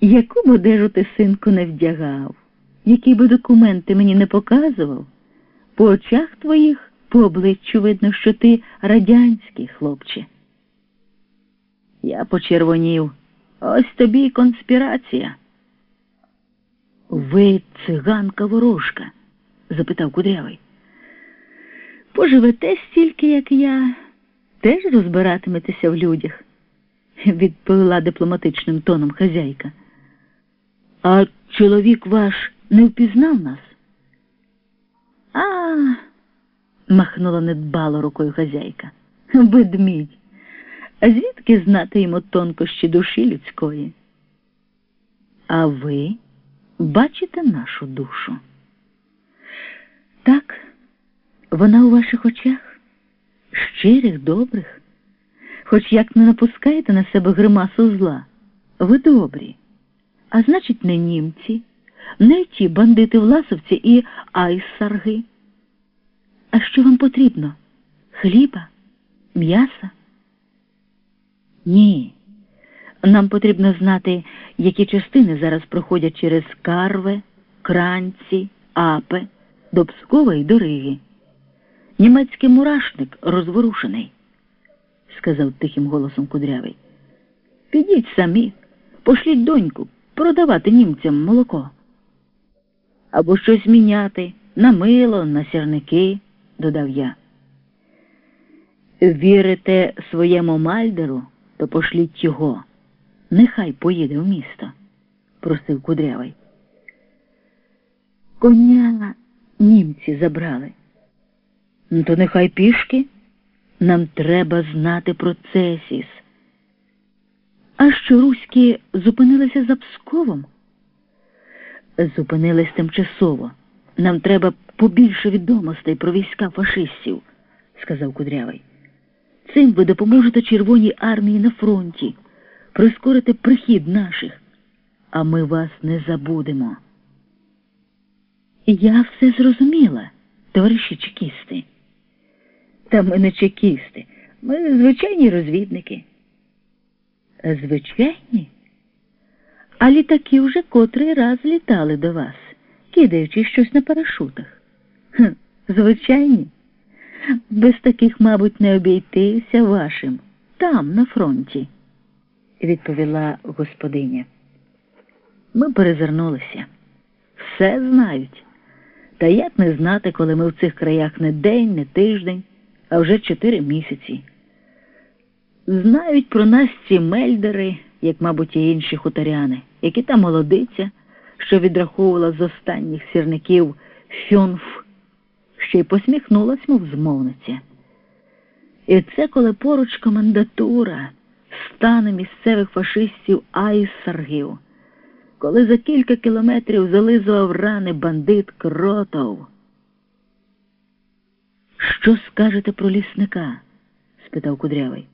Яку б одежу ти, синку, не вдягав, які би документи мені не показував, по очах твоїх, по обличчю видно, що ти радянський хлопче. Я почервонів. Ось тобі й конспірація. Ви циганка ворожка? запитав кудрявий. Поживете стільки, як я, теж розбиратиметеся в людях, відповіла дипломатичним тоном хазяйка. А чоловік ваш не впізнав нас? А, махнула недбало рукою хазяйка. Ведмідь. А звідки знати йому тонкощі душі людської? А ви бачите нашу душу? Так, вона у ваших очах, щирих, добрих, хоч як не напускаєте на себе гримасу зла, ви добрі, а значить, не німці, не ті бандити власовці і айсарги. А що вам потрібно? Хліба, м'яса? Ні. Нам потрібно знати, які частини зараз проходять через Карве, Кранці, Апе, до Пскова і до Риги. Німецький мурашник розворушений, сказав тихим голосом кудрявий. Підіть самі, пошліть доньку продавати німцям молоко. Або щось міняти на мило, на сірники, додав я. Вірите своєму мальдеру, то пошліть його. Нехай поїде в місто, просив кудрявий. Коня німці забрали. Ну, то нехай пішки. Нам треба знати про Цесіс. А що руські зупинилися за Псковом? Зупинились тимчасово. Нам треба побільше відомостей про війська фашистів, сказав кудрявий. Цим ви допоможете Червоній армії на фронті, прискорите прихід наших, а ми вас не забудемо. Я все зрозуміла, товариші чекісти. Та ми не чекісти, ми звичайні розвідники. Звичайні? А літаки вже котрий раз літали до вас, кидаючи щось на парашутах. Хм, Звичайні. Без таких, мабуть, не обійтися вашим там, на фронті, відповіла господиня. Ми перезирнулися. Все знають. Та як не знати, коли ми в цих краях не день, не тиждень, а вже чотири місяці. Знають про нас ці мельдери, як, мабуть, і інші хуторяни, які та молодиця, що відраховувала з останніх сірників фюнф, ще й посміхнулась, мов змовниця. І це коли поруч комендатура стане місцевих фашистів айсаргів, коли за кілька кілометрів зализував рани бандит кротов. Що скажете про лісника? спитав кудрявий.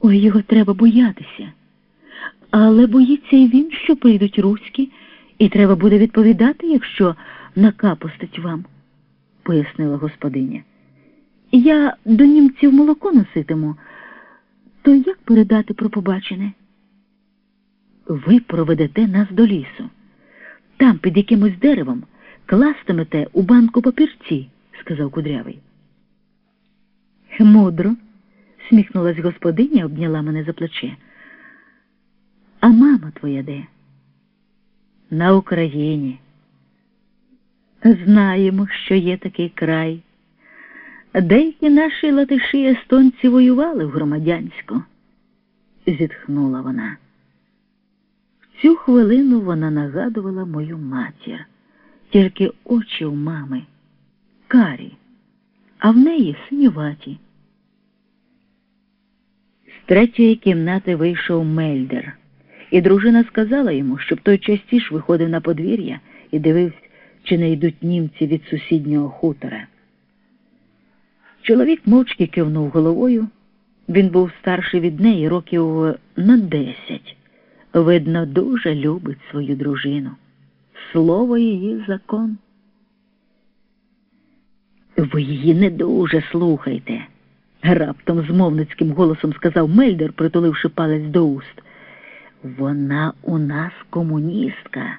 Ой, його треба боятися. Але боїться і він, що прийдуть руські, і треба буде відповідати, якщо накапустить вам, пояснила господиня. Я до німців молоко носитиму, то як передати про побачене? Ви проведете нас до лісу. Там, під якимось деревом, кластимете у банку папірці, сказав кудрявий. Мудро, сміхнулась господиня, обняла мене за плече. А мама твоя де? На Україні. Знаємо, що є такий край. Деякі наші латиші естонці воювали в громадянську, зітхнула вона. В цю хвилину вона нагадувала мою матір, тільки очі у мами карі, а в неї синюваті. Третьої кімнати вийшов Мельдер, і дружина сказала йому, щоб той частіше виходив на подвір'я і дивився, чи не йдуть німці від сусіднього хутора. Чоловік мовчки кивнув головою. Він був старший від неї років на десять. Видно, дуже любить свою дружину. Слово її закон. Ви її не дуже слухайте, раптом змовницьким голосом сказав Мельдер, притуливши палець до уст. Вона у нас комуністка.